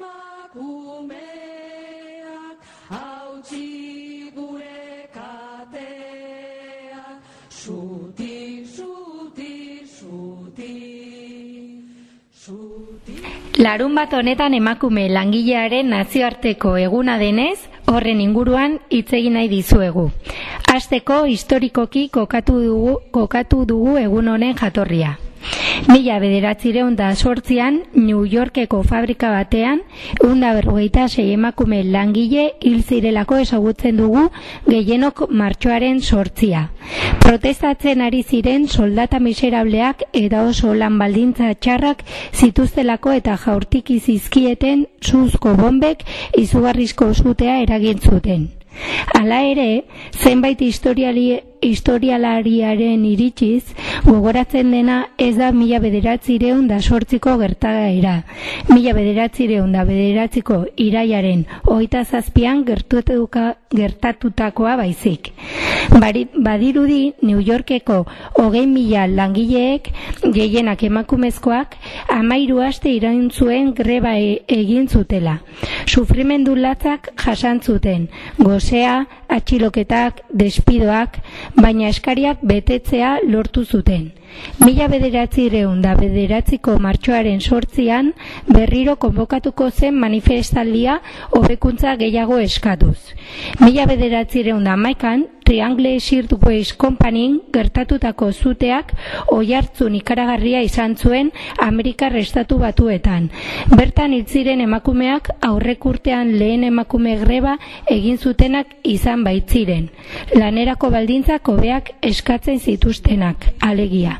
emakumeak hautsi gure kateak Zutik, zutik, zutik, zutik Larun bat honetan emakume langilearen nazioarteko eguna denez, horren inguruan hitz egin nahi dizuegu. Hasteko historikoki kokatu dugu, kokatu dugu egun honen jatorria. Mila bederatzireun da sortzian, New Yorkeko fabrika batean, eunda berrogeita sei emakume langile hil zirelako ezagutzen dugu gehienok martxoaren sortzia. Protestatzen ari ziren soldata miserableak eta oso lan baldintza txarrak zituztelako eta jaurtiki zizkieten suzko bombek izugarrizko zutea eragin zuten. Hala ere, zenbait historiali, historialariaren iritsiz, gogoratzen dena ez da mila bederatzireun da sortziko gertagaera. Mila bederatzireun da bederatziko iraiaren oita zazpian gertutuka, gertatutakoa baizik. Bari, badirudi New Yorkeko hogei mila langileek, gehienak emakumezkoak, amairu aste irain zuen greba e, egin zutela. Sufrimendu latzak jasan zuten, gozea, atxiloketak, despidoak, baina eskariak betetzea lortu zuten. Mila bederatzireun da bederatziko martxoaren sortzian berriro konbokatuko zen manifestaldia hobekuntza gehiago eskatuz. Mila bederatzireun da maikan, Triangle Shirtways Companyin gertatutako zuteak oihartzun ikaragarria izan zuen Amerikar estatu batuetan. Bertan hitziren emakumeak aurrek urtean lehen emakume greba egin zutenak izan baitziren. Lanerako baldintzak hobeak eskatzen zituztenak, alegia.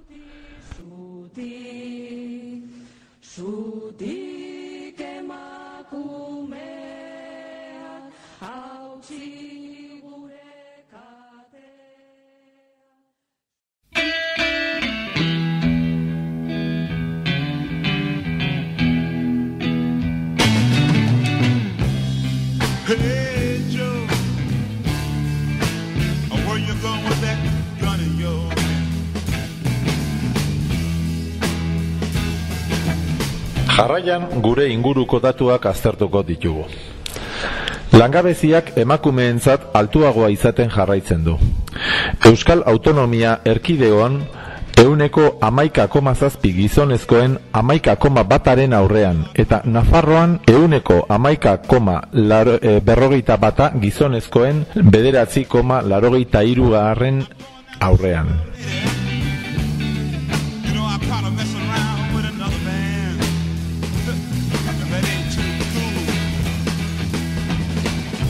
Jarraian gure inguruko datuak aztertuko ditugu. Langabeziak emakumeentzat altuagoa izaten jarraitzen du. Euskal Autonomia erkideoan euneko amaika koma zazpi gizonezkoen amaika koma bataren aurrean eta Nafarroan euneko amaika koma laro, e, berrogeita bata gizonezkoen bederatzi koma larogeita irugarren aurrean.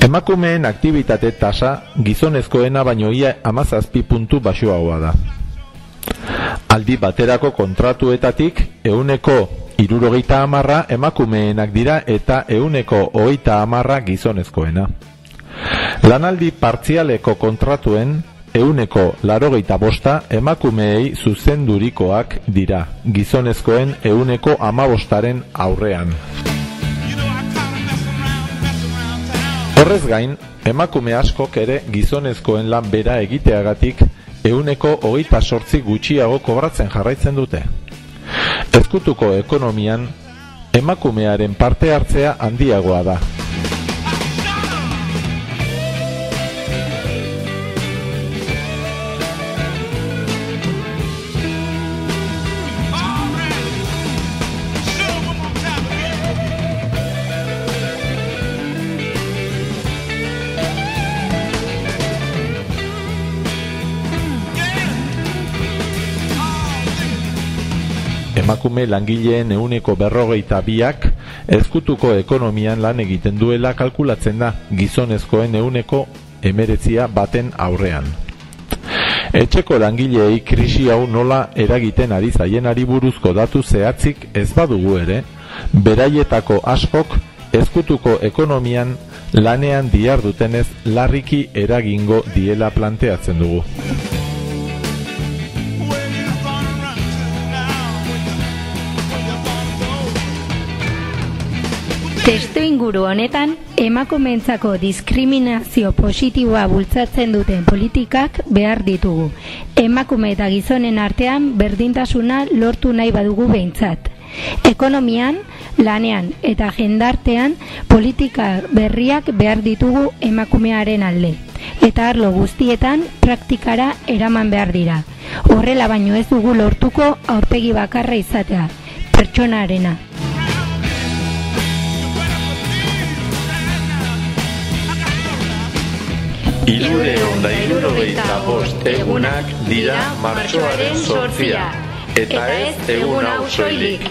Emakumeen aktibitate tasa gizonezkoena baino ia amazazpi puntu baxuagoa da. Aldi baterako kontratuetatik euneko irurogeita amarra emakumeenak dira eta euneko hogeita amarra gizonezkoena. Lanaldi partzialeko kontratuen euneko larogeita bosta emakumeei zuzendurikoak dira, gizonezkoen euneko amabostaren aurrean. Horrez gain, emakume askok ere gizonezkoen lan bera egiteagatik euneko hogeita sortzi gutxiago kobratzen jarraitzen dute. Ezkutuko ekonomian, emakumearen parte hartzea handiagoa da. Emakume langileen euneko berrogeita biak ezkutuko ekonomian lan egiten duela kalkulatzen da gizonezkoen euneko emeretzia baten aurrean. Etxeko langileei krisi hau nola eragiten ari zaienari buruzko datu zehatzik ez badugu ere, beraietako askok ezkutuko ekonomian lanean dihar dutenez larriki eragingo diela planteatzen dugu. Testu inguru honetan, emakumeentzako diskriminazio positiboa bultzatzen duten politikak behar ditugu. Emakume eta gizonen artean berdintasuna lortu nahi badugu behintzat. Ekonomian, lanean eta jendartean politika berriak behar ditugu emakumearen alde. Eta arlo guztietan praktikara eraman behar dira. Horrela baino ez dugu lortuko aurpegi bakarra izatea, pertsonarena. Irureon da irurogeita bost egunak dira martxoaren sortzia, eta ez egun hau soilik.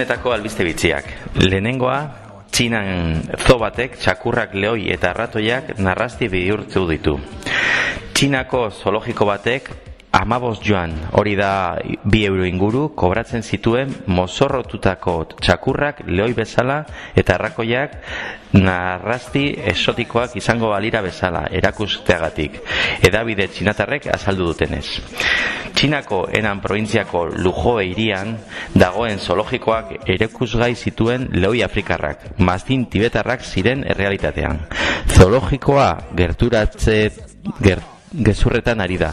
Azkenetako albiste bitziak. Lehenengoa, Txinan zo batek txakurrak lehoi eta arratoiak narrasti bihurtu ditu. Txinako zoologiko batek amabos joan, hori da bi euro inguru, kobratzen zituen mozorrotutako txakurrak lehoi bezala eta arrakoiak narrasti esotikoak izango balira bezala, erakusteagatik. Edabide txinatarrek azaldu dutenez. Txinako enan probintziako Lujoe irian dagoen zoologikoak erekusgai zituen lehoi afrikarrak, maztin tibetarrak ziren errealitatean. Zoologikoa gerturatze gert, gezurretan ari da.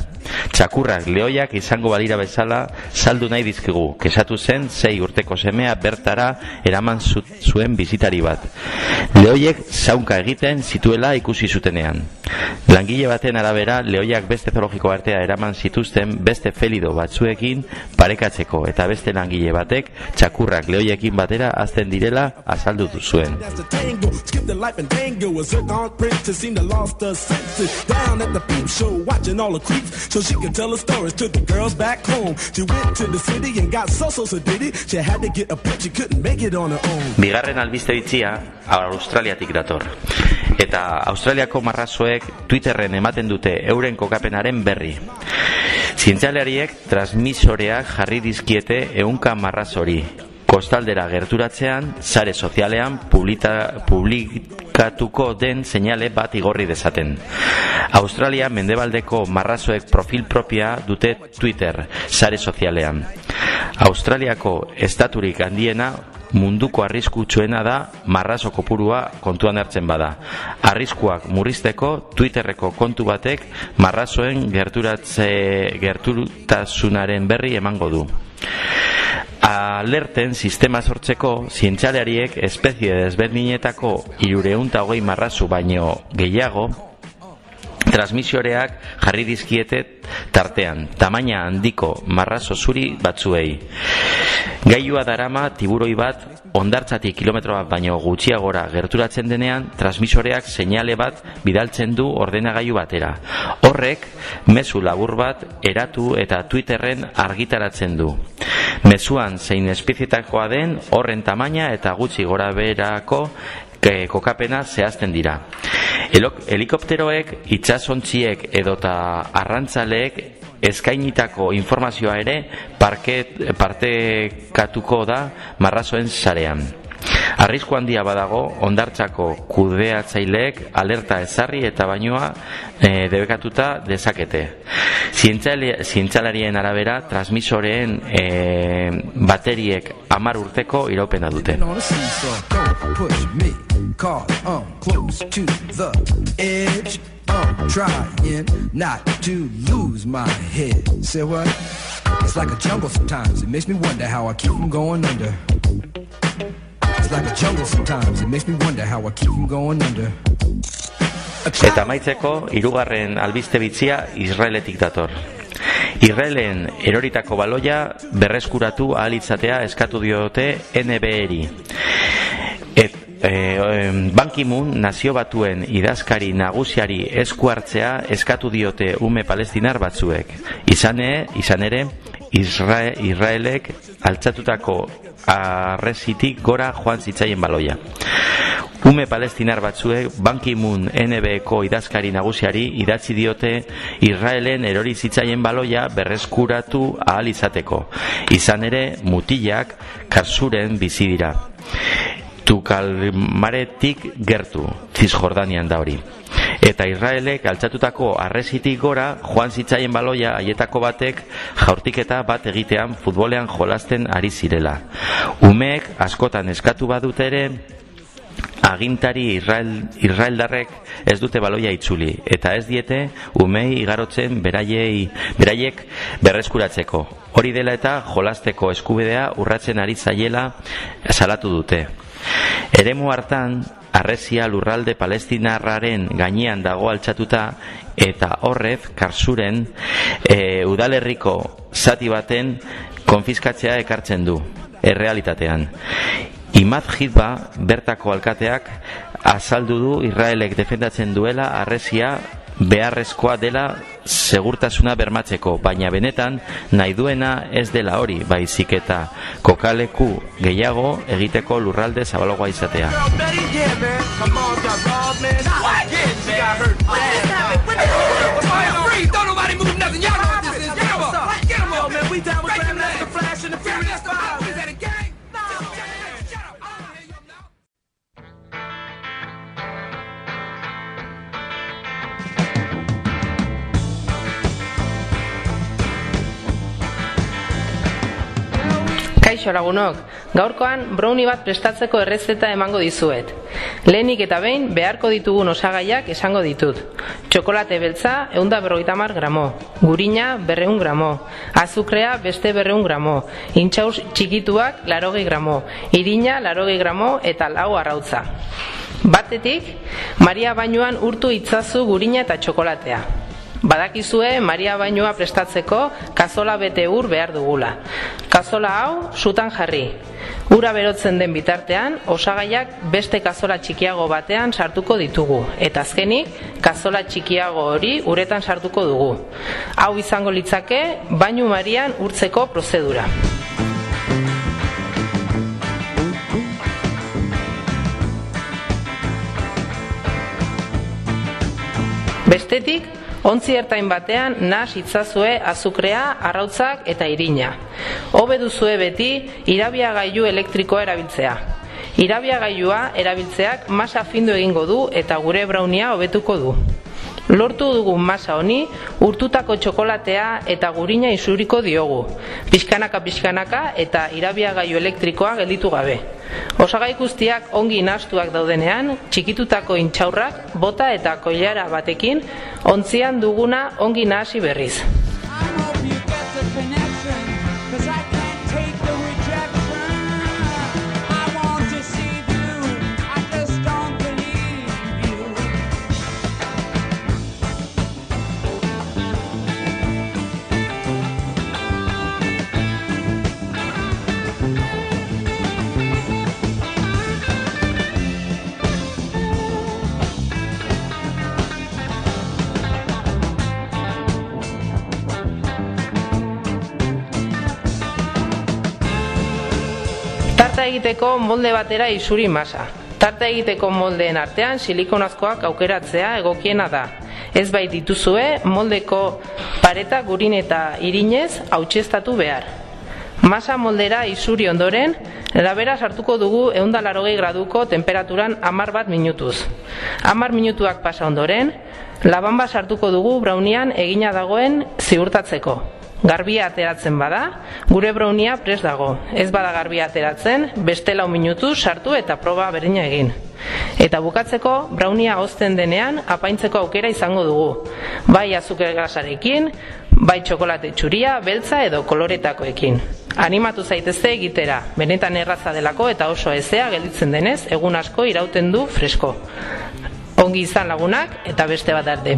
Txakurrak lehoiak izango balira bezala saldu nahi dizkigu. Kesatu zen sei urteko semea bertara eraman zu- zuen bizitari bat. Lehoiek zaunka egiten zituela ikusi zutenean. Langile baten arabera lehoiak beste zoologiko artea eraman zituzten beste felido batzuekin parekatzeko eta beste langile batek txakurrak lehoiekin batera azten direla azaldu zuen. Bigarren albiste bitzia Australiatik dator. Eta Australiako marrazoek Twitterren ematen dute euren kokapenaren berri. Zientzialariek transmisoreak jarri dizkiete ehunka marrazori. Kostaldera gerturatzean, sare sozialean publita, publikatuko den seinale bat igorri dezaten. Australia mendebaldeko marrazoek profil propia dute Twitter, sare sozialean. Australiako estaturik handiena munduko arriskutsuena da marrazo kopurua kontuan hartzen bada. Arriskuak murrizteko Twitterreko kontu batek marrazoen gerturatze gertutasunaren berri emango du. Alerten sistema sortzeko zientzialariek espezie desberdinetako irureunta hogei marrazu baino gehiago transmisioreak jarri dizkiete tartean, tamaina handiko marrazo zuri batzuei. Gailua darama tiburoi bat ondartzatik kilometro bat baino gutxiagora gerturatzen denean, transmisoreak seinale bat bidaltzen du ordenagailu batera. Horrek, mezu labur bat eratu eta Twitterren argitaratzen du. Mezuan zein espezietakoa den horren tamaina eta gutxi gora berako ke- kokapena zehazten dira. Elok, helikopteroek, itxasontziek edota arrantzaleek eskainitako informazioa ere parket, partekatuko da marrazoen sarean. Arrisku handia badago ondartzako kudeatzaileek alerta ezarri eta bainoa e, debekatuta dezakete. Zientzialarien arabera transmisoreen e, bateriek amar urteko iraupena dute. I'm trying not to lose my head. Say what? It's like a jungle sometimes. It makes me wonder how I keep from going under. Like a jungle sometimes. It makes me wonder how I keep from going under. Eta amaitzeko, hirugarren albiste bitzia Israeletik dator. Israelen eroritako baloia berreskuratu ahal itzatea eskatu diote NBR-i. Et, e, Ban Ki-moon nazio batuen idazkari nagusiari esku hartzea eskatu diote ume palestinar batzuek. Izan, e, izan ere, Isra Israelek altzatutako arrezitik gora joan zitzaien baloia. Ume palestinar batzuek Ban Ki-moon NBko idazkari nagusiari idatzi diote Israelen erori zitzaien baloia berreskuratu ahal izateko. Izan ere, mutilak karsuren bizi dira. Tukalmaretik gertu, Cisjordanian da hori. Eta Israelek altzatutako arrezitik gora joan zitzaien baloia haietako batek jaurtiketa bat egitean futbolean jolasten ari zirela. Umeek askotan eskatu badute ere agintari Israel, Israeldarrek ez dute baloia itzuli eta ez diete umei igarotzen beraiei, beraiek berreskuratzeko. Hori dela eta jolasteko eskubidea urratzen ari zaiela salatu dute. Eremu hartan, arrezia lurralde palestinarraren gainean dago altxatuta eta horrez, karsuren, e, udalerriko zati baten konfiskatzea ekartzen du, errealitatean. Imad Hitba, bertako alkateak, azaldu du Israelek defendatzen duela arrezia beharrezkoa dela segurtasuna bermatzeko, baina benetan nahi duena ez dela hori, baizik eta kokaleku gehiago egiteko lurralde zabalogoa izatea. Kaixo lagunok, gaurkoan brownie bat prestatzeko errezeta emango dizuet. Lehenik eta behin beharko ditugun osagaiak esango ditut. Txokolate beltza eunda berrogeita mar gramo, gurina berreun gramo, azukrea beste berreun gramo, intxaus txikituak larogei gramo, irina larogei gramo eta lau arrautza. Batetik, Maria Bainuan urtu itzazu gurina eta txokolatea. Badakizue Maria bainua prestatzeko kazola bete ur behar dugula. Kazola hau sutan jarri. Ura berotzen den bitartean, osagaiak beste kazola txikiago batean sartuko ditugu. Eta azkenik, kazola txikiago hori uretan sartuko dugu. Hau izango litzake, bainu marian urtzeko prozedura. Bestetik, ontzi ertain batean nas itzazue azukrea, arrautzak eta irina. Hobe duzue beti irabiagailu elektrikoa erabiltzea. Irabiagailua erabiltzeak masa findu egingo du eta gure braunia hobetuko du. Lortu dugun masa honi, urtutako txokolatea eta gurina isuriko diogu. Pixkanaka pixkanaka eta irabiagailu elektrikoa gelditu gabe. Osagai guztiak ongi nastuak daudenean, txikitutako intxaurrak, bota eta koilara batekin, ontzian duguna ongi nahasi berriz. Egiteko molde batera isuri masa. Tarta egiteko moldeen artean silikonazkoak aukeratzea egokiena da. Ez bai dituzue moldeko pareta gurin eta irinez hautsestatu behar. Masa moldera isuri ondoren, labera sartuko dugu eunda graduko temperaturan amar bat minutuz. Amar minutuak pasa ondoren, labanba sartuko dugu braunian egina dagoen ziurtatzeko. Garbia ateratzen bada, gure brownia pres dago. Ez bada garbia ateratzen, beste lau minutu sartu eta proba berdina egin. Eta bukatzeko, brownia hozten denean apaintzeko aukera izango dugu. Bai azuker gasarekin, bai txokolate txuria, beltza edo koloretakoekin. Animatu zaitezte egitera, benetan erraza delako eta oso ezea gelditzen denez, egun asko irauten du fresko. Ongi izan lagunak eta beste bat arte.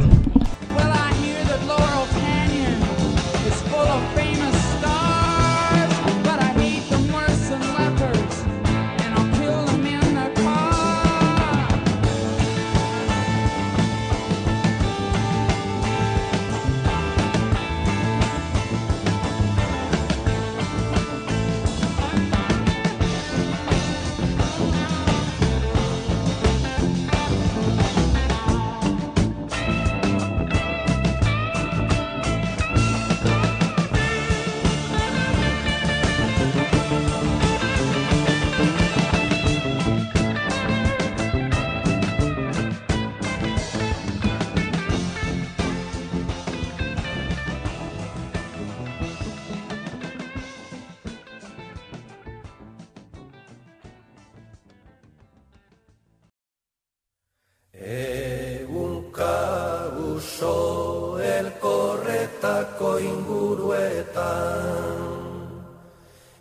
Elkorretako inguruetan.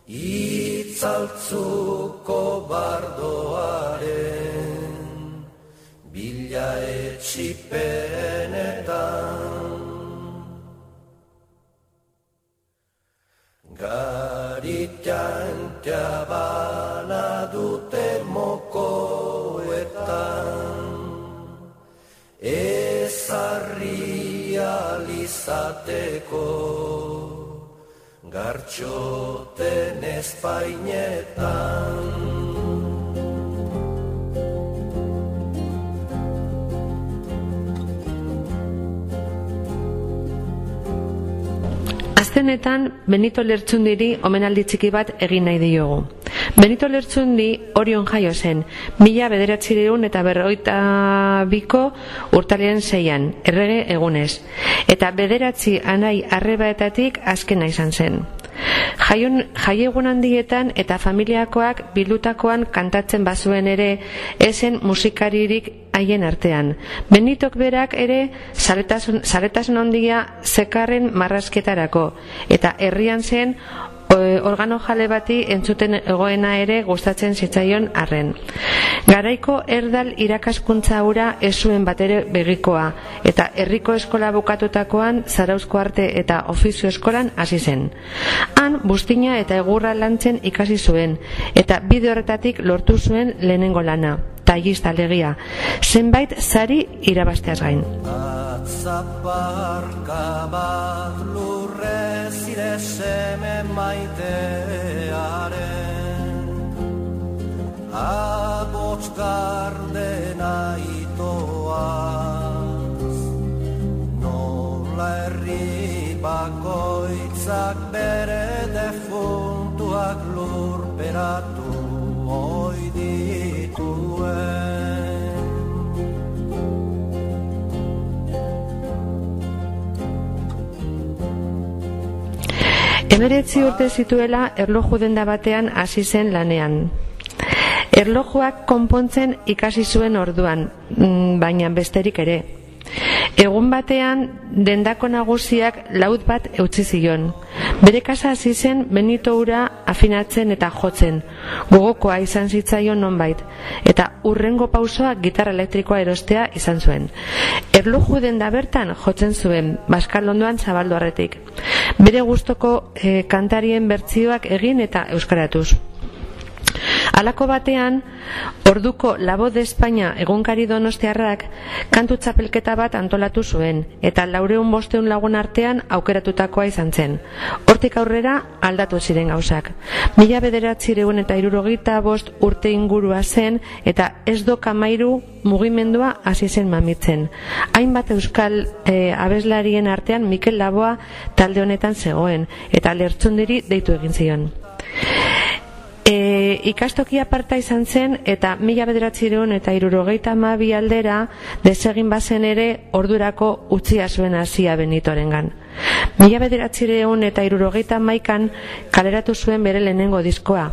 Itzaltzuko bardoaren Bila etxipenetan alizateko Gartxoten espainetan Aztenetan, Benito Lertxundiri omenaldi txiki bat egin nahi diogu. Benito Lertxundi orion jaio zen, mila bederatzireun eta berroita biko urtalean zeian, errege egunez. Eta bederatzi anai arrebaetatik azkena izan zen. Jaion, jaiegun handietan eta familiakoak bildutakoan kantatzen bazuen ere esen musikaririk haien artean. Benitok berak ere zaretasun, zaretasun handia zekarren marrazketarako eta herrian zen organo jale bati entzuten egoena ere gustatzen zitzaion arren. Garaiko erdal irakaskuntza hura ez zuen batere begikoa eta herriko eskola bukatutakoan zarauzko arte eta ofizio eskolan hasi zen. Han bustina eta egurra lantzen ikasi zuen eta bide horretatik lortu zuen lehenengo lana, tailista legia, zenbait sari irabazteaz gain. Atzaparka bat lurrez ire seme maitearen Abots gardena itoaz Nola herri bakoitzak bere defuntuak lurperatu oi Emeretzi urte zituela erloju denda batean hasi zen lanean. Erlojuak konpontzen ikasi zuen orduan, mm, baina besterik ere. Egun batean dendako nagusiak laut bat eutzi zion. Bere kasa hasi zen Benito ura afinatzen eta jotzen. Gogokoa izan zitzaion nonbait eta urrengo pausoa gitarra elektrikoa erostea izan zuen. Erloju denda bertan jotzen zuen Baskalondoan zabaldu arretik. Bere gustoko eh, kantarien bertsioak egin eta euskaratuz. Halako batean, orduko Labo de España egunkari donostiarrak kantu txapelketa bat antolatu zuen, eta laureun bosteun lagun artean aukeratutakoa izan zen. Hortik aurrera aldatu ziren gauzak. Mila bederatzireun eta irurogeita bost urte ingurua zen, eta ez do kamairu mugimendua hasi zen mamitzen. Hainbat euskal eh, abeslarien artean Mikel Laboa talde honetan zegoen, eta lertxundiri deitu egin zion. E, ikastoki aparta izan zen eta mila bederatzireun eta irurogeita amabi aldera desegin bazen ere ordurako utzia zuen hasia benitorengan. Mila bederatzireun eta irurogeita maikan kaleratu zuen bere lehenengo diskoa.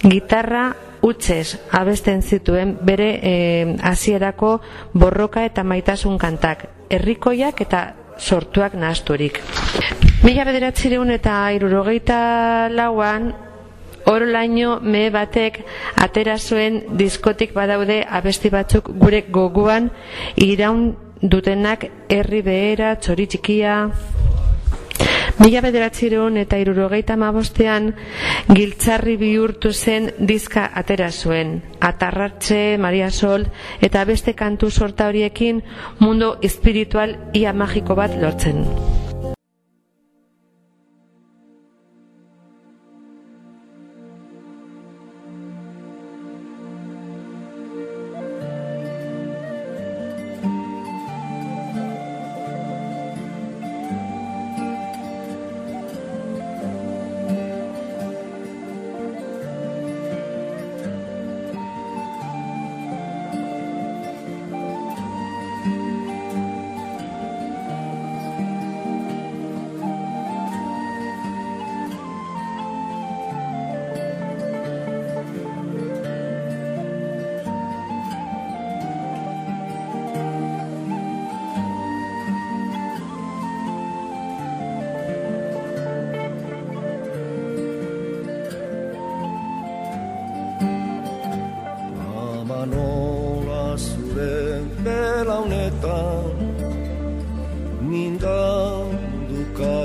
Gitarra utzez abesten zituen bere eh, hasierako borroka eta maitasun kantak, herrikoiak eta sortuak nahazturik. Mila bederatzireun eta irurogeita lauan, Orolaino me batek atera zuen diskotik badaude abesti batzuk gure goguan iraun dutenak herri behera, txori txikia, Mila bederatzireun eta irurogeita mabostean giltzarri bihurtu zen diska atera zuen. Atarratxe, Maria Sol eta beste kantu sorta horiekin mundu espiritual ia magiko bat lortzen.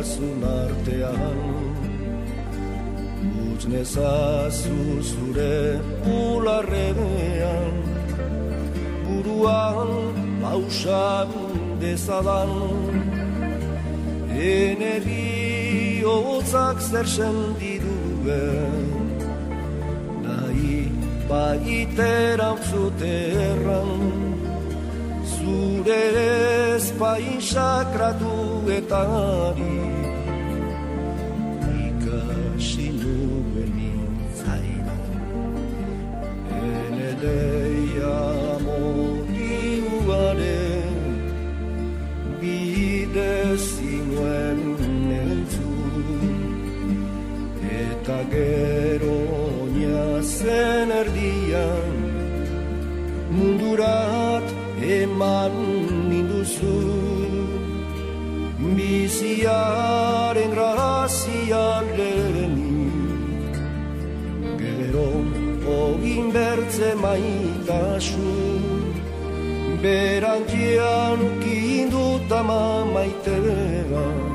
Dukazun artean Utz nezazu zure ularrean Buruan pausan dezadan Eneri hotzak zer sendiduen nahi baitera zuterran zure espain sakratuetari ikasi nuen nintzaina ene deia moriuaren bide zinuen entzun. Eta gero zen erdian mundurat eman ninduzu biziaren grazian lehenik gero ogin bertze maitasu berantian kinduta maitea zendako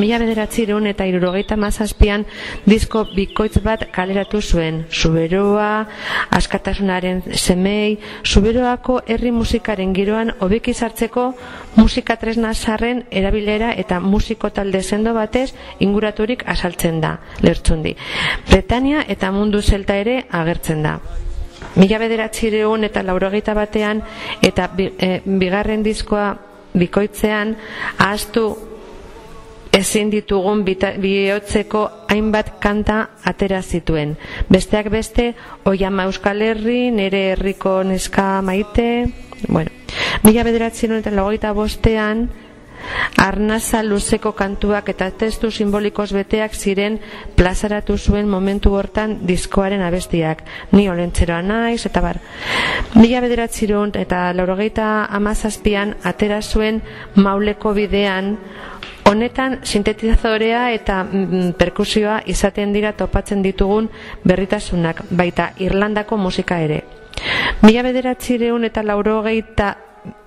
Mila bederatzireun eta irurogeita mazazpian disko bikoitz bat kaleratu zuen. Zuberoa, askatasunaren semei, Zuberoako herri musikaren giroan hobeki sartzeko musika tresna zarren erabilera eta musiko talde sendo batez inguraturik asaltzen da, lertzundi. Bretania eta mundu zelta ere agertzen da. Mila bederatzireun eta laurogeita batean eta bi, eh, bigarren diskoa bikoitzean ahaztu ezin ditugun bihotzeko hainbat kanta atera zituen. Besteak beste, Oiama Euskal Herri, nere herriko neska maite, bueno, mila bederatzen eta lagoita bostean, Arnaza luzeko kantuak eta testu simbolikos beteak ziren plazaratu zuen momentu hortan diskoaren abestiak. Ni olentzeroa naiz, eta bar. Mila bederatzirun eta laurogeita amazazpian atera zuen mauleko bidean Honetan sintetizadorea eta mm, perkusioa izaten dira topatzen ditugun berritasunak, baita Irlandako musika ere. Mila bederatzireun eta laurogeita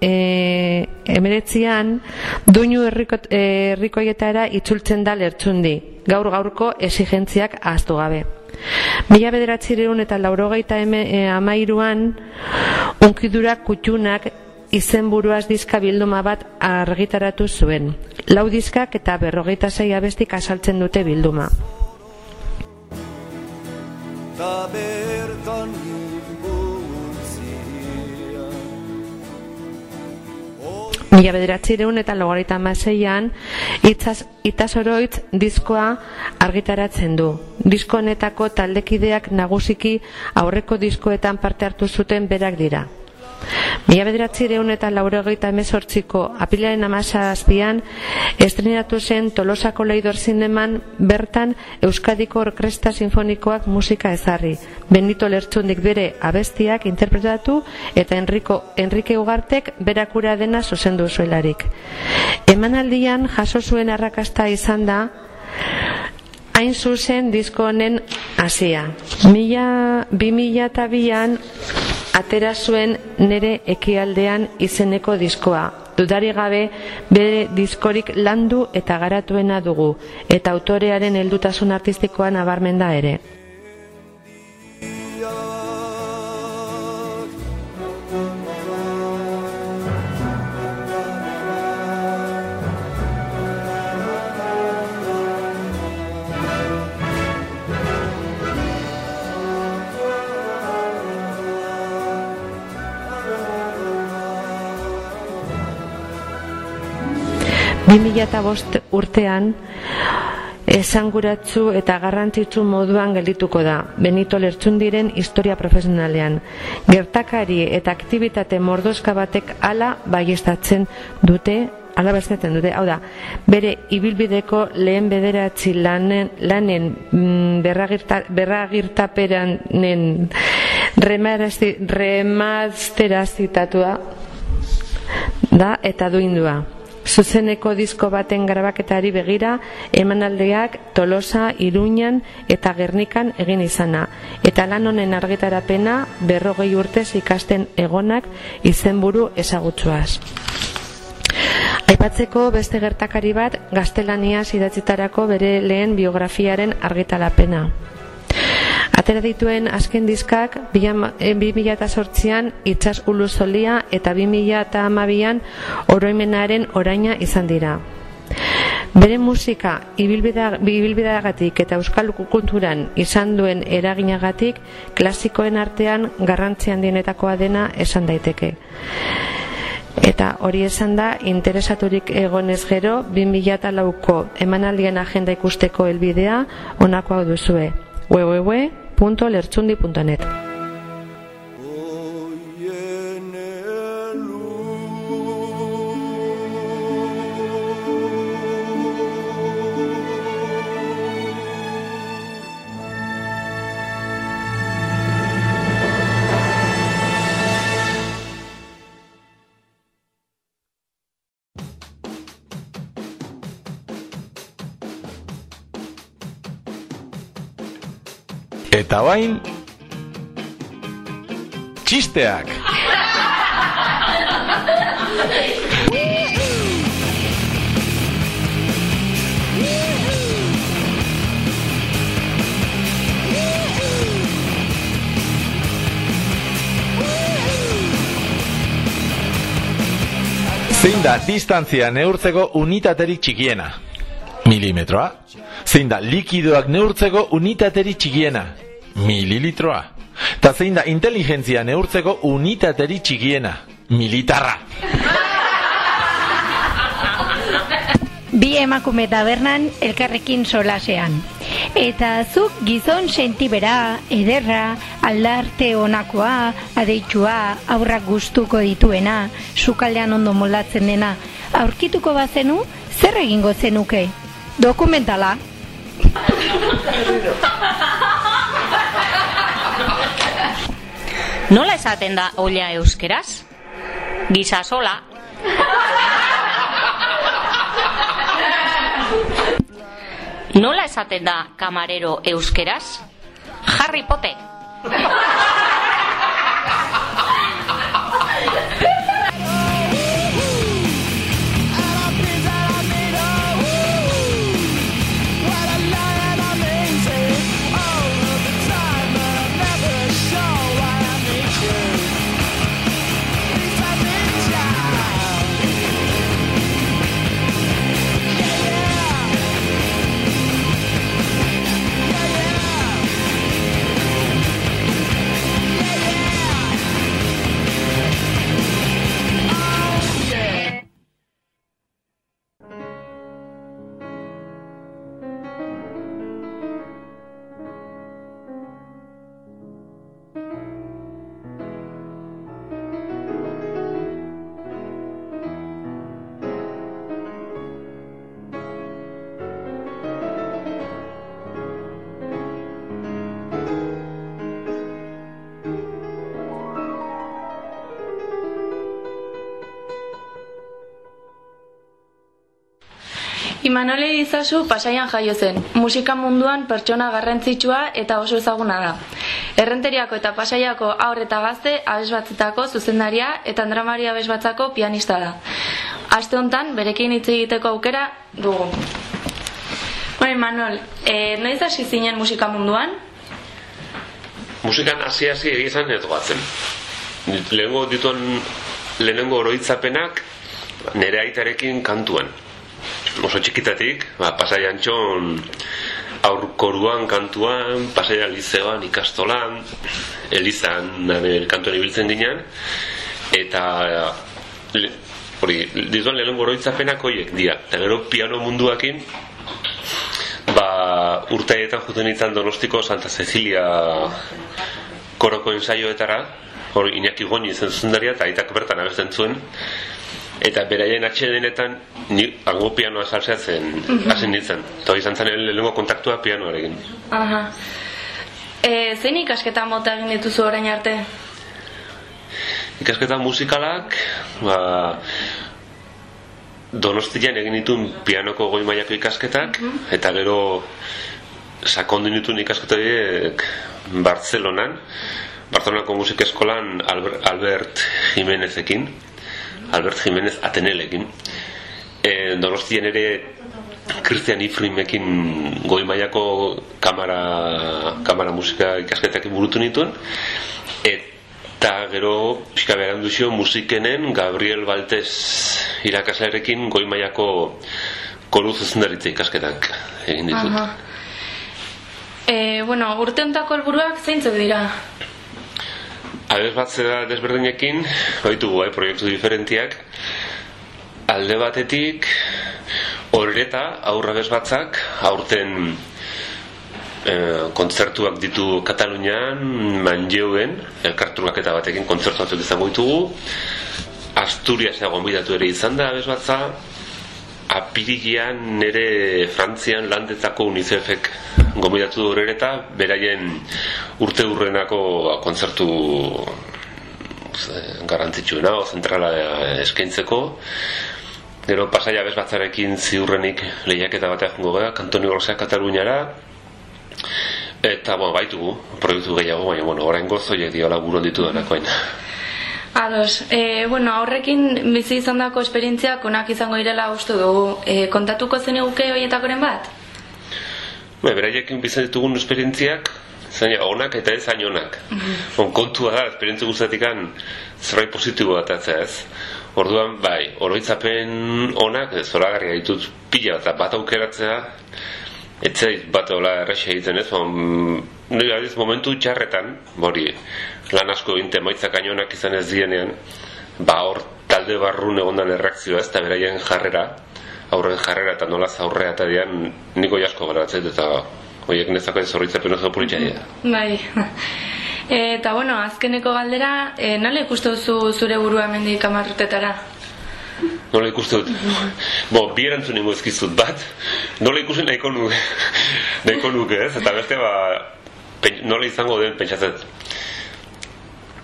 e, emeretzian duinu herriko, e, herrikoietara itzultzen da lertzundi, gaur gaurko esigentziak ahaztu gabe. Mila bederatzireun eta laurogeita eme, e, amairuan unkidurak kutxunak izenburuaz diska bilduma bat argitaratu zuen. Lau diskak eta berrogeita zei abestik asaltzen dute bilduma. Ta bertan Mila bederatzireun eta logareita amaseian itzaz, itazoroitz diskoa argitaratzen du. Disko honetako taldekideak nagusiki aurreko diskoetan parte hartu zuten berak dira. Mila bederatzireun eta laurogeita emezortziko apilaren amazazpian estrenatu zen Tolosako Leidor Zineman bertan Euskadiko Orkesta Sinfonikoak musika ezarri. Benito Lertxundik bere abestiak interpretatu eta Enrico, Enrique Ugartek berakura dena zuzendu zuelarik. Emanaldian jaso zuen arrakasta izan da hain zuzen disko honen hasia. Mila, bi mila eta bian atera zuen nere ekialdean izeneko diskoa. Dudari gabe bere diskorik landu eta garatuena dugu, eta autorearen heldutasun artistikoa nabarmen da ere. Bi mila eta bost urtean esanguratzu eta garrantzitsu moduan geldituko da Benito Lertxundiren historia profesionalean. Gertakari eta aktivitate mordoska batek hala baiestatzen dute Ala bestatzen dute, hau da, bere ibilbideko lehen bederatzi lanen, lanen mm, berragirta, berragirtaperanen remarazti- remasterazitatua da eta duindua. Zuzeneko disko baten grabaketari begira, emanaldeak Tolosa, Iruñan eta Gernikan egin izana. Eta lan honen argitarapena berrogei urtez ikasten egonak izenburu ezagutsuaz. Aipatzeko beste gertakari bat gaztelaniaz idatzitarako bere lehen biografiaren argitalapena. Atera dituen azken diskak 2008an itxas uluzolia eta 2008an oroimenaren oraina izan dira. Bere musika ibilbideagatik eta euskal kulturan izan duen eraginagatik klasikoen artean garrantzi handienetakoa dena esan daiteke. Eta hori esan da, interesaturik egonez gero, 2004ko emanaldien agenda ikusteko helbidea honako hau duzue. www.lertzundi.net Eta bain... Txisteak! Zein da distantzia neurtzeko unitaterik txikiena? Milimetroa. Zein da likidoak neurtzeko unitaterik txikiena? Mililitroa. Ta zein da inteligentzia neurtzeko unitaterik txikiena? Militarra. bi emakume tabernan elkarrekin solasean. Eta zuk gizon sentibera, ederra, aldarte onakoa, adeitsua, aurrak gustuko dituena, sukaldean ondo moldatzen dena, aurkituko bazenu, zer egingo zenuke? Dokumentala. Nola esaten da olla euskeraz? Gizasola. Nola esaten da kamarero euskeraz? Harry Potter. Imanole Izazu pasaian jaio zen. Musika munduan pertsona garrantzitsua eta oso ezaguna da. Errenteriako eta pasaiako aur eta gazte abesbatzetako zuzendaria eta Andra Maria abesbatzako pianista da. Aste honetan berekin hitz egiteko aukera dugu. Bueno, Imanol, e, noiz hasi zinen musika munduan? Musikan hasi hasi egizan ez goatzen. Lehengo dituen lehenengo oroitzapenak nire aitarekin kantuan. Oso txikitatik, ba, pasai antxon aurkoruan kantuan, pasai lizeoan ikastolan, elizan nire kantuan ibiltzen ginen, eta le, hori, dituen lehenengo oroitzapenak hoiek dira. Eta gero piano munduakin, ba, urteetan juten izan donostiko Santa Cecilia koroko ensaioetara, hori Iñaki Goñi zen zuzendaria, eta aitak bertan abesten zuen, eta beraien atxedenetan ni hango pianoa salseatzen Mhm. hasi nintzen. Eta izan zen lehenengo kontaktua pianoarekin. Aha. E, zein ikasketa mota egin dituzu orain arte? Ikasketa musikalak, ba, Donostian egin ditun pianoko goi mailako ikasketak, eta gero sakondu ditun ikasketa horiek Bartzelonan, Bartzelonako musika eskolan Albert, Albert Jimenezekin, Albert Jimenez Atenelekin. E, Donostian ere Christian Ifrimekin goi mailako kamara, kamara musika ikasketak burutu nituen, eta gero pixka beran duzio musikenen Gabriel Baltes irakaslearekin goi mailako koru zuzendaritza ikasketak egin ditut. Aha. E, bueno, urte hontako helburuak zeintzuk dira? Abez bat zeda desberdinekin, baitugu, eh, proiektu diferentiak. Alde batetik, horreta, aurra batzak, aurten eh, kontzertuak ditu Katalunian, Manjeuen, elkarturak eta batekin kontzertuak izango ditugu. Asturias egon bidatu ere izan da, abez batza, apirilean nire Frantzian landetako UNICEFek gomidatu du horreta, beraien urte urrenako kontzertu eh, garrantzitsuena o zentrala eskaintzeko. Gero pasaia bez batzarekin ziurrenik lehiaketa batea jongo gara kantoni gorosea Kataluniara. Eta bueno, baitugu proiektu gehiago baina bueno, orain gozoiek diola buruan ditu danakoen Ados, e, bueno, aurrekin bizi izan dako esperientziak onak izango direla uste dugu. E, kontatuko zen eguke horietakoren bat? Ba, beraiekin bizan ditugun esperientziak zaina onak eta ez hain onak. On, kontua da, esperientzia guztatikan zerbait positibo bat atzea ez. Orduan, bai, oroitzapen onak, zoragarria ditut pila bat, bat aukeratzea, etzait bat hola erresa egiten ez, on, nire momentu txarretan, hori, lan asko egin temaitzak ainonak izan ez dienean, ba hor talde barrun egondan erreakzioa ez, eta beraien jarrera, aurren jarrera eta nola zaurrea eta dian niko jasko garatzen eta horiek nezako ez horritzapen oso politxea dira. Bai. Eta bueno, azkeneko galdera, e, nola ikustu duzu zure burua mendik amarrutetara? Nola ikusten dut? Bo, bi erantzun ingo ezkizut bat, nola ikusten nahiko nuke, nahiko nuke ez, eta beste ba, nola izango den pentsatzen.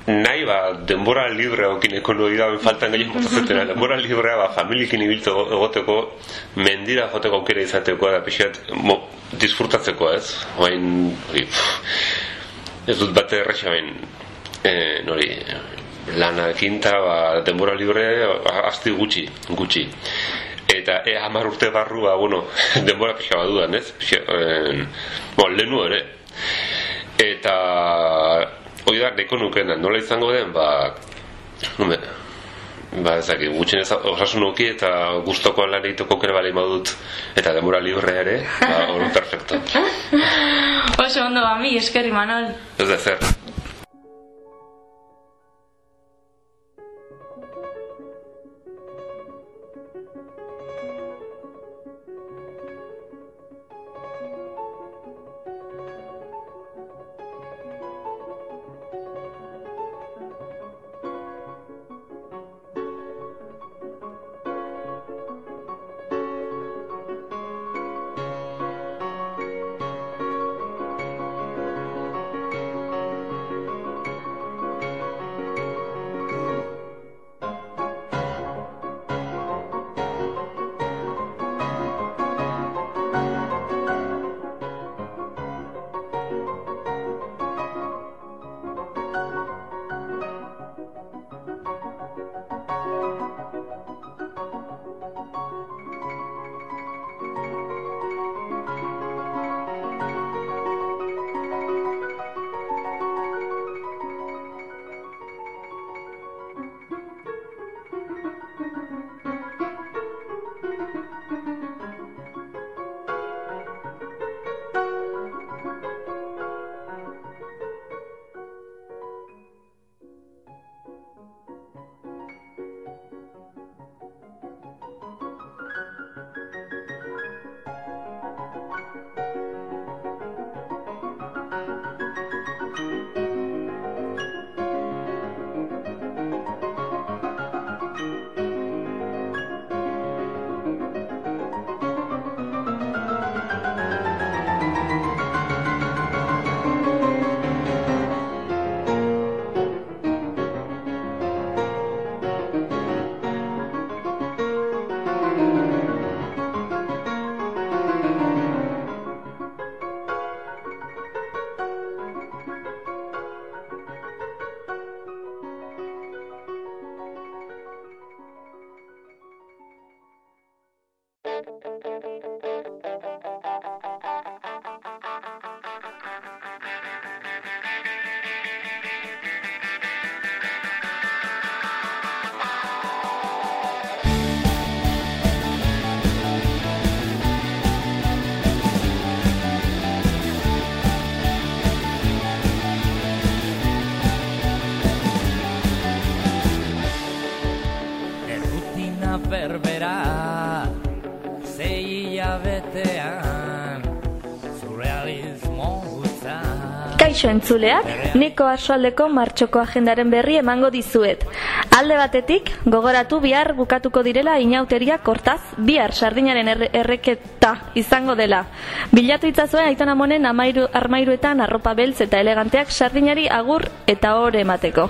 Nahi ba, denbora libre okineko nuke da, faltan gehien botazetena, denbora librea ba, familikin ibiltu egoteko, mendira joteko aukera izateko, da pixat, mo, disfrutatzeko ez, oain, ez dut bate erresa bain, e, nori, lanakin eta ba, denbora libre ba, asti gutxi, gutxi. Eta e, hamar urte barru, ba, bueno, denbora pixa badudan, ez? Pixa, eh, bon, lehenu ere. Eta, hori da, neko nukena, nola izango den, ba, nume, ba, ez dakit, gutxen ez osasun oki eta guztokoan lan egiteko kere bali badut eta denbora libre ere, ba, hori perfecto. Oso ondo, ami, eskerri, Manol. Ez da zer. Entzuleak, niko arsoaldeko martxoko agendaren berri emango dizuet. Alde batetik, gogoratu bihar bukatuko direla inauteria kortaz, bihar sardinaren erre- erreketa izango dela. Bilatu itzazuen aitona monen amairu, armairuetan arropa beltz eta eleganteak sardinari agur eta ore emateko.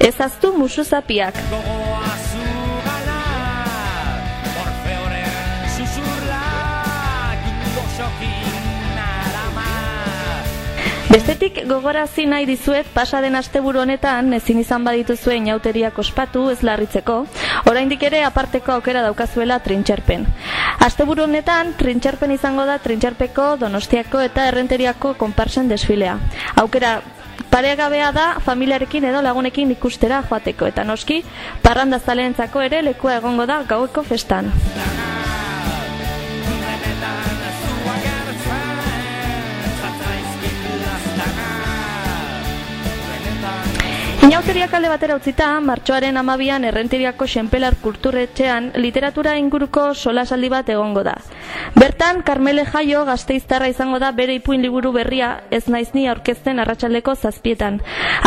Ezaztu musu zapiak. Bestetik gogorazi nahi dizuet pasa den asteburu honetan ezin izan badituzue inauteriak ospatu ez larritzeko, oraindik ere aparteko aukera daukazuela trintxerpen. Asteburu honetan trintxerpen izango da trintxerpeko, donostiako eta errenteriako konparsen desfilea. Aukera paregabea da familiarekin edo lagunekin ikustera joateko eta noski parranda zaleentzako ere lekua egongo da gaueko festan. Inauteriak alde batera utzita, martxoaren amabian errenteriako senpelar kulturretxean literatura inguruko solasaldi bat egongo da. Bertan, Carmele Jaio gazteiztarra izango da bere ipuin liburu berria ez naiz ni aurkezten arratsaldeko zazpietan.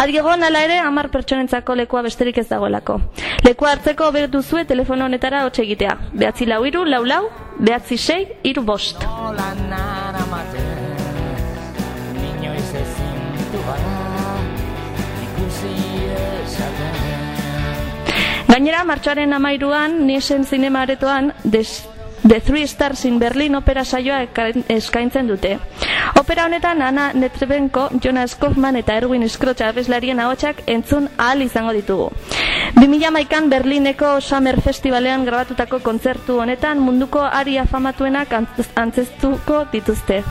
Adiegon ala ere, amar pertsonentzako lekua besterik ez dagoelako. Lekua hartzeko behar duzue telefono honetara hotxe egitea. Behatzi lau iru, lau lau, behatzi sei, iru bost. Nola nara mate Gainera, martxoaren amairuan, Niesen zinema aretoan, des, The Three Stars in Berlin opera saioa eskaintzen dute. Opera honetan Ana Netrebenko, Jonas Kaufman eta Erwin Scrooge abeslarien ahotsak entzun ahal izango ditugu. 2011an Berlineko Summer Festivalean grabatutako kontzertu honetan munduko aria famatuenak antz- antzestuko dituzte.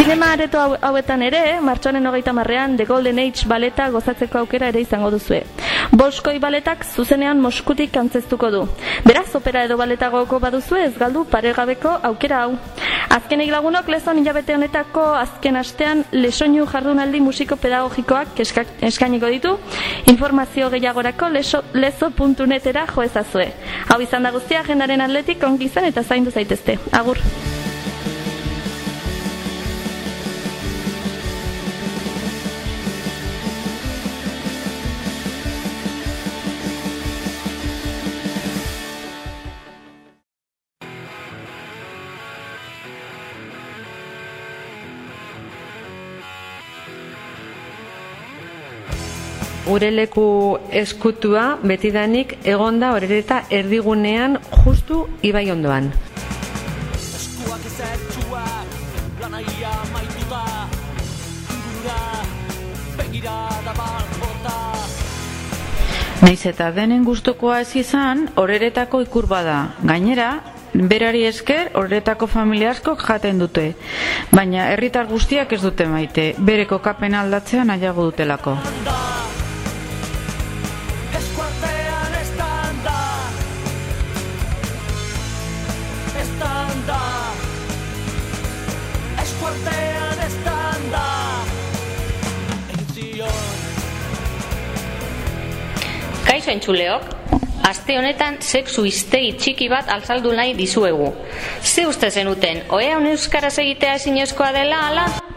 Zinema areto hau- hauetan ere, martxoaren hogeita marrean The Golden Age baleta gozatzeko aukera ere izango duzue. Bolskoi baletak zuzenean Moskutik antzeztuko du. Beraz, opera edo baleta goko baduzue ez galdu paregabeko aukera hau. Azkenik lagunok lezon hilabete honetako azken astean lesoinu jardunaldi musiko pedagogikoak eska, eskainiko ditu. Informazio gehiagorako leso, lezo.netera jo ezazue. Hau izan da guztia agendaren atletik ongi eta zaindu zaitezte. Agur. Gure leku eskutua betidanik egonda horereta erdigunean justu ibai ondoan. Eskuak ezertxuak Lanaia maituta Ingurura Begirada bat bota Naiz eta denen gustukoa ez izan, horeretako ikur bada. Gainera, berari esker horeretako familia askok jaten dute. Baina herritar guztiak ez dute maite, bere kokapena aldatzea nahiago dutelako. Entzuleok, aste honetan sexu iztegi txiki bat alzaldu nahi dizuegu. Ze uste zenuten, oea un euskaraz egitea ezinezkoa dela, ala?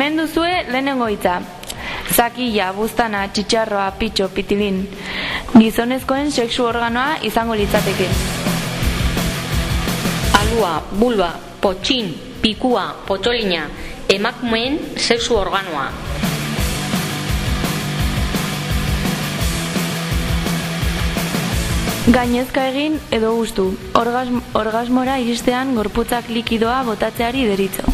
Hemen duzue lehenengo hitza. Zakila, buztana, txitxarroa, pitxo, pitilin. Gizonezkoen sexu organoa izango litzateke. Alua, bulba, potxin, pikua, potolina, emakumeen sexu organoa. Gainezka egin edo gustu. Orgasm, orgasmora iristean gorputzak likidoa botatzeari deritzo.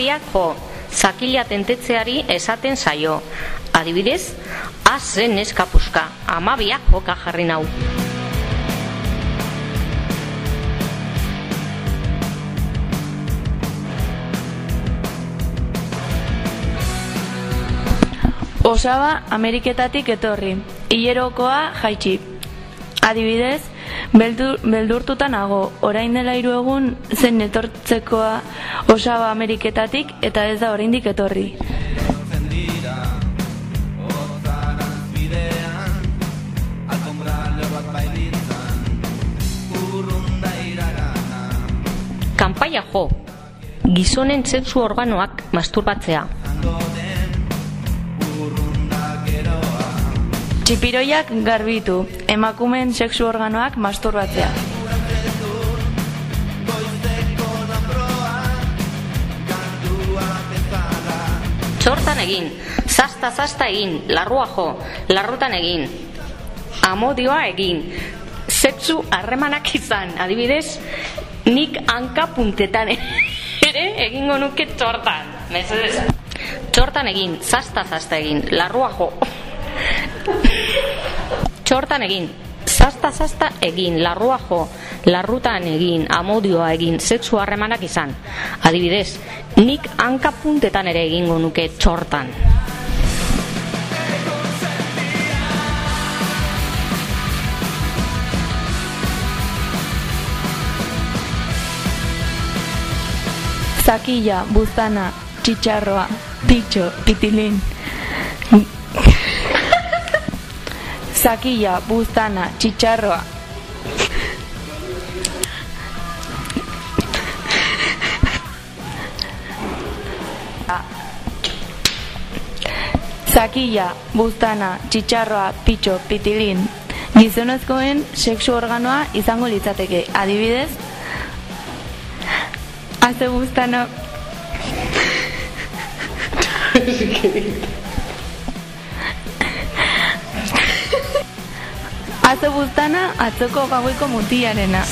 Amabiak jo, zakila tentetzeari esaten zaio. Adibidez, azen eskapuska, amabiak joka jarri nau. Osaba Ameriketatik etorri. Hilerokoa jaitsi. Adibidez, beldur, beldurtuta nago, orain dela hiru egun zen etortzekoa osaba Ameriketatik eta ez da oraindik etorri. Kanpaia jo, gizonen sexu organoak masturbatzea. Txipiroiak garbitu, emakumeen sexu organoak masturbatzea. Txortan egin, zasta zasta egin, larrua jo, larrutan egin, amodioa egin, sexu harremanak izan, adibidez, nik hanka puntetan ere egingo nuke txortan. Mesedez. Txortan egin, zasta zasta egin, larrua jo. Txortan egin, zasta zasta egin, larrua jo, larrutan egin, amodioa egin, sexu harremanak izan. Adibidez, nik hanka puntetan ere egingo nuke txortan. Zakilla, buztana, txitxarroa, pitxo, pitilin. Zakilla, buztana, txitxarroa. Zakilla, buztana, txitxarroa, pitxo, pitilin. Gizonezkoen sexu organoa izango litzateke. Adibidez, Hace buztana... Hace buztana atzoko gaueko mutiarena.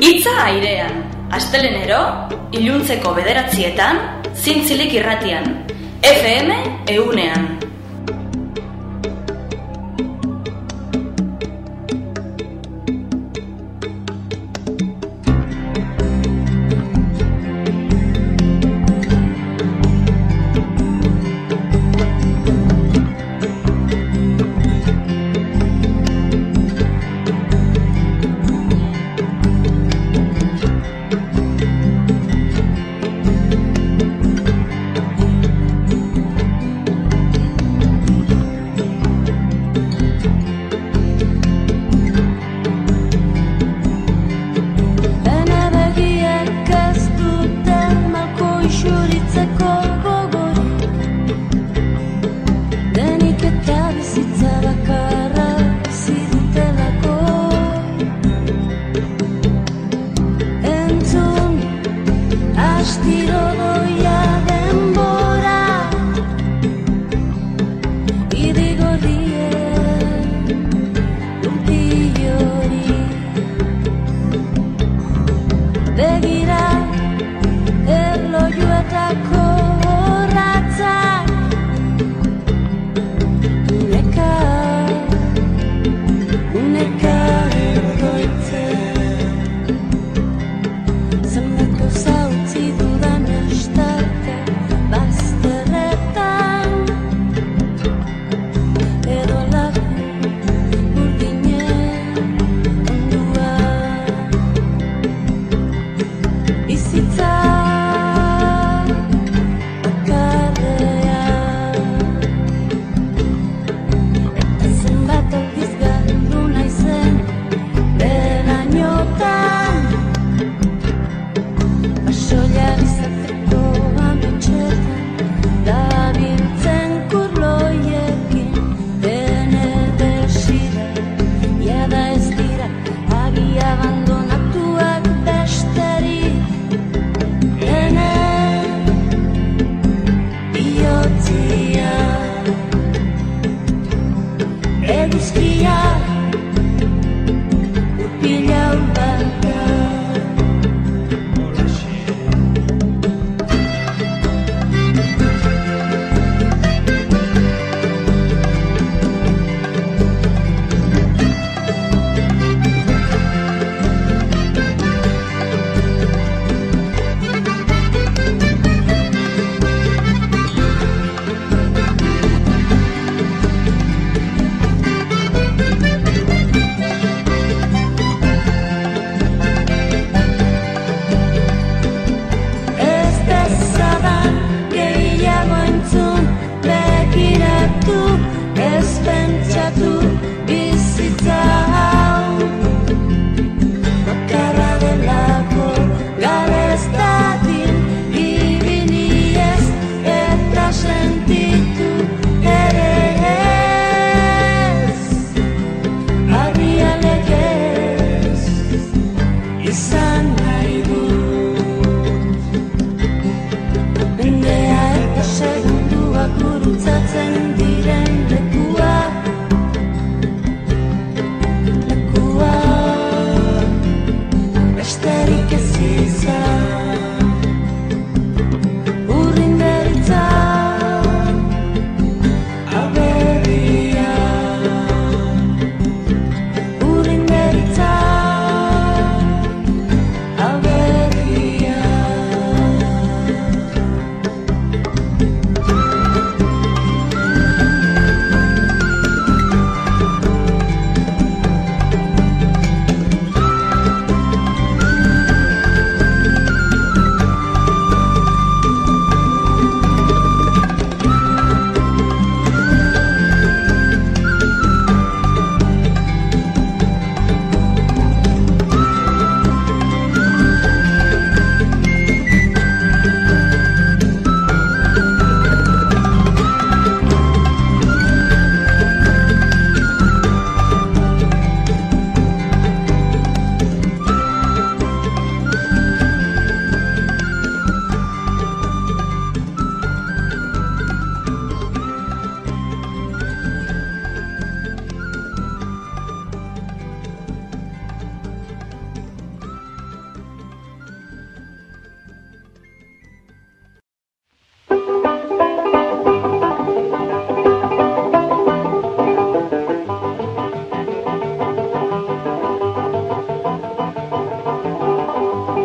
Itza airean, astelenero, iluntzeko bederatzietan, zintzilik irratian, FM eunean.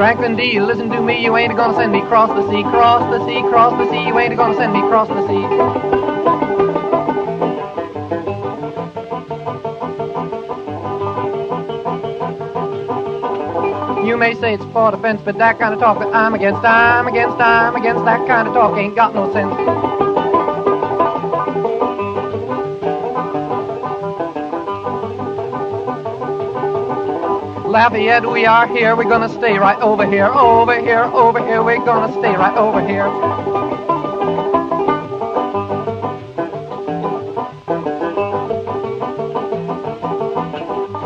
Franklin D, listen to me, you ain't gonna send me cross the sea, cross the sea, cross the sea, you ain't gonna send me cross the sea. You may say it's for defense, but that kind of talk that I'm against, I'm against, I'm against that kind of talk ain't got no sense. Lafayette, we are here, we're gonna stay right over here, over here, over here, we're gonna stay right over here.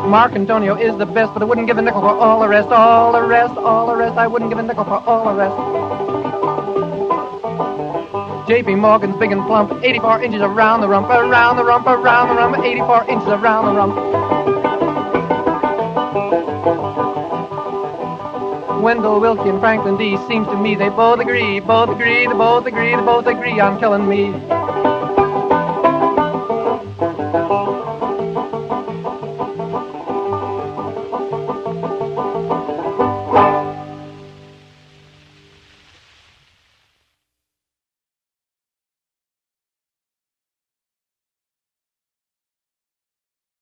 Mark Antonio is the best, but I wouldn't give a nickel for all the rest, all the rest, all the rest. I wouldn't give a nickel for all the rest. JP Morgan's big and plump, 84 inches around the rump, around the rump, around the rump, 84 inches around the rump. Wendell Wilkie and Franklin D. Seems to me they both agree, both agree, they both agree, they both agree on killing me.